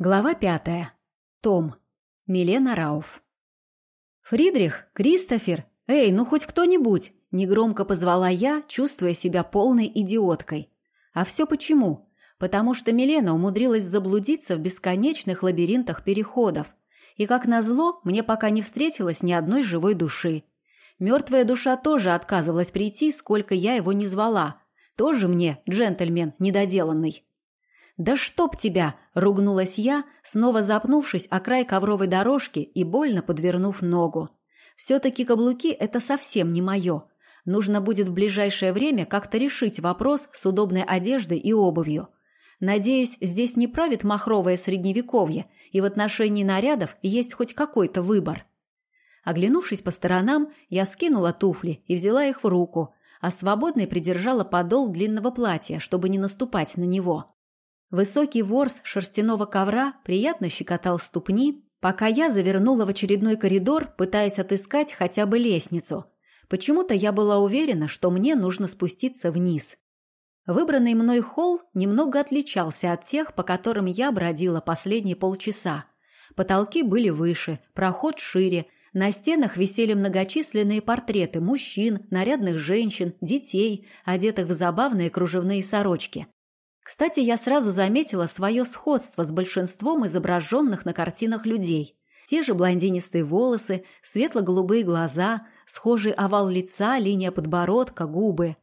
Глава пятая. Том. Милена Рауф. «Фридрих? Кристофер? Эй, ну хоть кто-нибудь!» Негромко позвала я, чувствуя себя полной идиоткой. А все почему? Потому что Милена умудрилась заблудиться в бесконечных лабиринтах переходов. И, как назло, мне пока не встретилось ни одной живой души. Мертвая душа тоже отказывалась прийти, сколько я его не звала. Тоже мне джентльмен недоделанный. «Да чтоб тебя!» – ругнулась я, снова запнувшись о край ковровой дорожки и больно подвернув ногу. «Все-таки каблуки – это совсем не мое. Нужно будет в ближайшее время как-то решить вопрос с удобной одеждой и обувью. Надеюсь, здесь не правит махровое средневековье, и в отношении нарядов есть хоть какой-то выбор». Оглянувшись по сторонам, я скинула туфли и взяла их в руку, а свободной придержала подол длинного платья, чтобы не наступать на него. Высокий ворс шерстяного ковра приятно щекотал ступни, пока я завернула в очередной коридор, пытаясь отыскать хотя бы лестницу. Почему-то я была уверена, что мне нужно спуститься вниз. Выбранный мной холл немного отличался от тех, по которым я бродила последние полчаса. Потолки были выше, проход шире, на стенах висели многочисленные портреты мужчин, нарядных женщин, детей, одетых в забавные кружевные сорочки. Кстати, я сразу заметила свое сходство с большинством изображенных на картинах людей. Те же блондинистые волосы, светло-голубые глаза, схожий овал лица, линия подбородка, губы.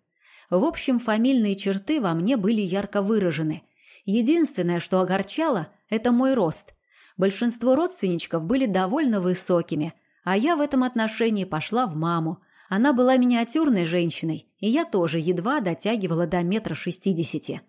В общем, фамильные черты во мне были ярко выражены. Единственное, что огорчало, это мой рост. Большинство родственничков были довольно высокими, а я в этом отношении пошла в маму. Она была миниатюрной женщиной, и я тоже едва дотягивала до метра шестидесяти.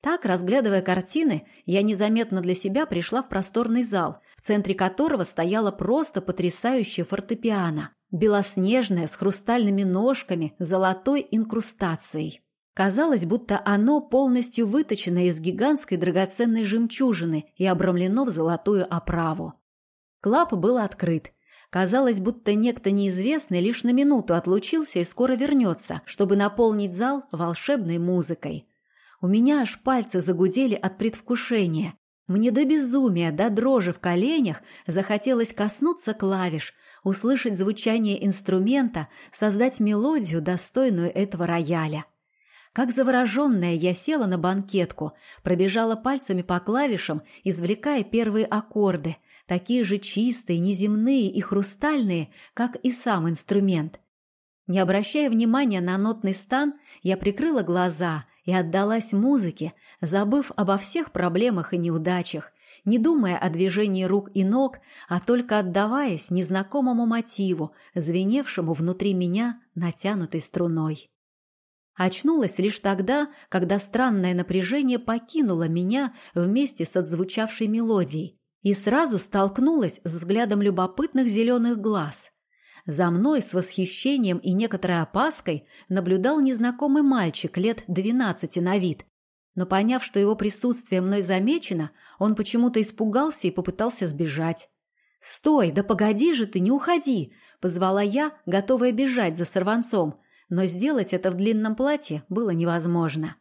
Так, разглядывая картины, я незаметно для себя пришла в просторный зал, в центре которого стояла просто потрясающая фортепиано, белоснежное, с хрустальными ножками, золотой инкрустацией. Казалось, будто оно полностью выточено из гигантской драгоценной жемчужины и обрамлено в золотую оправу. Клап был открыт. Казалось, будто некто неизвестный лишь на минуту отлучился и скоро вернется, чтобы наполнить зал волшебной музыкой. У меня аж пальцы загудели от предвкушения. Мне до безумия, до дрожи в коленях захотелось коснуться клавиш, услышать звучание инструмента, создать мелодию, достойную этого рояля. Как завороженная я села на банкетку, пробежала пальцами по клавишам, извлекая первые аккорды, такие же чистые, неземные и хрустальные, как и сам инструмент. Не обращая внимания на нотный стан, я прикрыла глаза и отдалась музыке, забыв обо всех проблемах и неудачах, не думая о движении рук и ног, а только отдаваясь незнакомому мотиву, звеневшему внутри меня натянутой струной. Очнулась лишь тогда, когда странное напряжение покинуло меня вместе с отзвучавшей мелодией и сразу столкнулась с взглядом любопытных зеленых глаз – за мной с восхищением и некоторой опаской наблюдал незнакомый мальчик лет двенадцати на вид. Но поняв, что его присутствие мной замечено, он почему-то испугался и попытался сбежать. «Стой, да погоди же ты, не уходи!» – позвала я, готовая бежать за сорванцом, но сделать это в длинном платье было невозможно.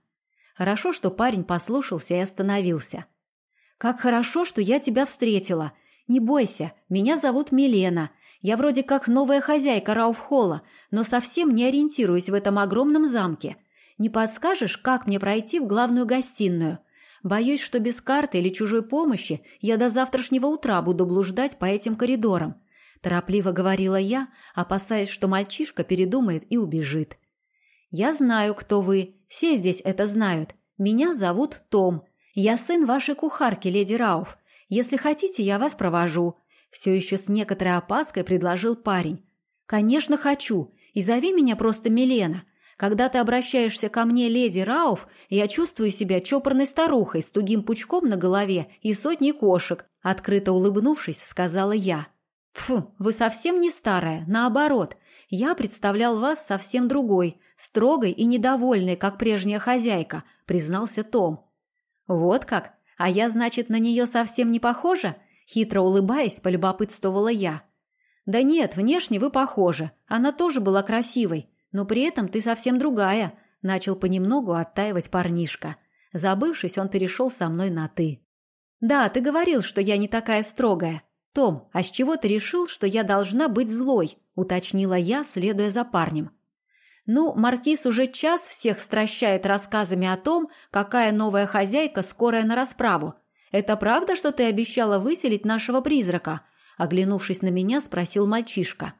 Хорошо, что парень послушался и остановился. «Как хорошо, что я тебя встретила! Не бойся, меня зовут Милена, я вроде как новая хозяйка Рауфхолла, но совсем не ориентируюсь в этом огромном замке. Не подскажешь, как мне пройти в главную гостиную? Боюсь, что без карты или чужой помощи я до завтрашнего утра буду блуждать по этим коридорам. Торопливо говорила я, опасаясь, что мальчишка передумает и убежит. «Я знаю, кто вы. Все здесь это знают. Меня зовут Том. Я сын вашей кухарки, леди Рауф. Если хотите, я вас провожу. Все еще с некоторой опаской предложил парень. «Конечно, хочу. И зови меня просто Милена. Когда ты обращаешься ко мне, леди Рауф, я чувствую себя чопорной старухой с тугим пучком на голове и сотней кошек», открыто улыбнувшись, сказала я. «Фу, вы совсем не старая, наоборот. Я представлял вас совсем другой, строгой и недовольной, как прежняя хозяйка», признался Том. «Вот как? А я, значит, на нее совсем не похожа?» Хитро улыбаясь, полюбопытствовала я. «Да нет, внешне вы похожи. Она тоже была красивой. Но при этом ты совсем другая», – начал понемногу оттаивать парнишка. Забывшись, он перешел со мной на «ты». «Да, ты говорил, что я не такая строгая. Том, а с чего ты решил, что я должна быть злой?» – уточнила я, следуя за парнем. «Ну, Маркиз уже час всех стращает рассказами о том, какая новая хозяйка скорая на расправу. Это правда, что ты обещала выселить нашего призрака?» Оглянувшись на меня, спросил мальчишка.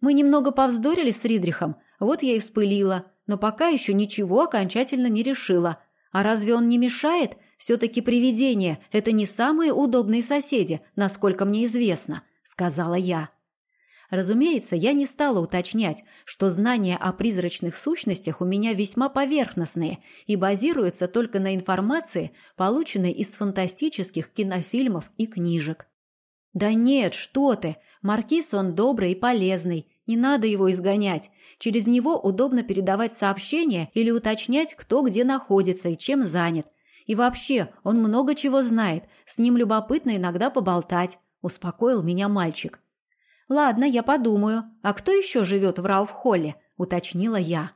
«Мы немного повздорили с Ридрихом, вот я и вспылила, но пока еще ничего окончательно не решила. А разве он не мешает? Все-таки привидения – это не самые удобные соседи, насколько мне известно», – сказала я. Разумеется, я не стала уточнять, что знания о призрачных сущностях у меня весьма поверхностные и базируются только на информации, полученной из фантастических кинофильмов и книжек. «Да нет, что ты! Маркиз он добрый и полезный, не надо его изгонять. Через него удобно передавать сообщения или уточнять, кто где находится и чем занят. И вообще, он много чего знает, с ним любопытно иногда поболтать», – успокоил меня мальчик. «Ладно, я подумаю. А кто еще живет в Рауфхолле?» – уточнила я.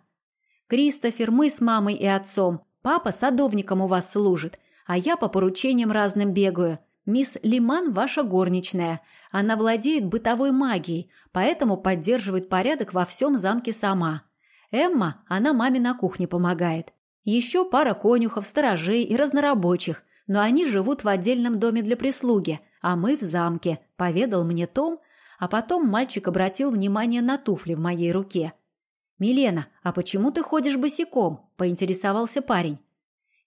«Кристофер, мы с мамой и отцом. Папа садовником у вас служит, а я по поручениям разным бегаю. Мисс Лиман ваша горничная. Она владеет бытовой магией, поэтому поддерживает порядок во всем замке сама. Эмма, она маме на кухне помогает. Еще пара конюхов, сторожей и разнорабочих, но они живут в отдельном доме для прислуги, а мы в замке», – поведал мне Том, а потом мальчик обратил внимание на туфли в моей руке. «Милена, а почему ты ходишь босиком?» – поинтересовался парень.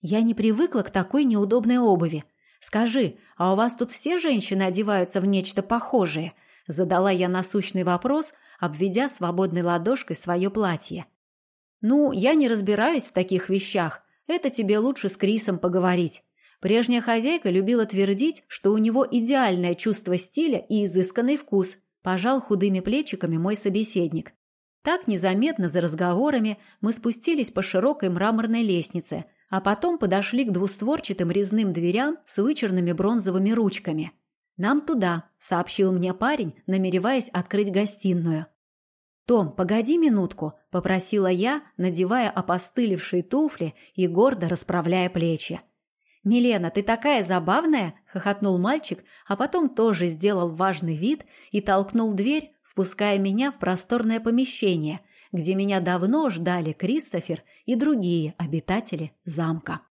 «Я не привыкла к такой неудобной обуви. Скажи, а у вас тут все женщины одеваются в нечто похожее?» – задала я насущный вопрос, обведя свободной ладошкой свое платье. «Ну, я не разбираюсь в таких вещах. Это тебе лучше с Крисом поговорить. Прежняя хозяйка любила твердить, что у него идеальное чувство стиля и изысканный вкус, пожал худыми плечиками мой собеседник. Так незаметно за разговорами мы спустились по широкой мраморной лестнице, а потом подошли к двустворчатым резным дверям с вычерными бронзовыми ручками. «Нам туда», — сообщил мне парень, намереваясь открыть гостиную. «Том, погоди минутку», — попросила я, надевая опостылевшие туфли и гордо расправляя плечи. «Милена, ты такая забавная!» – хохотнул мальчик, а потом тоже сделал важный вид и толкнул дверь, впуская меня в просторное помещение, где меня давно ждали Кристофер и другие обитатели замка.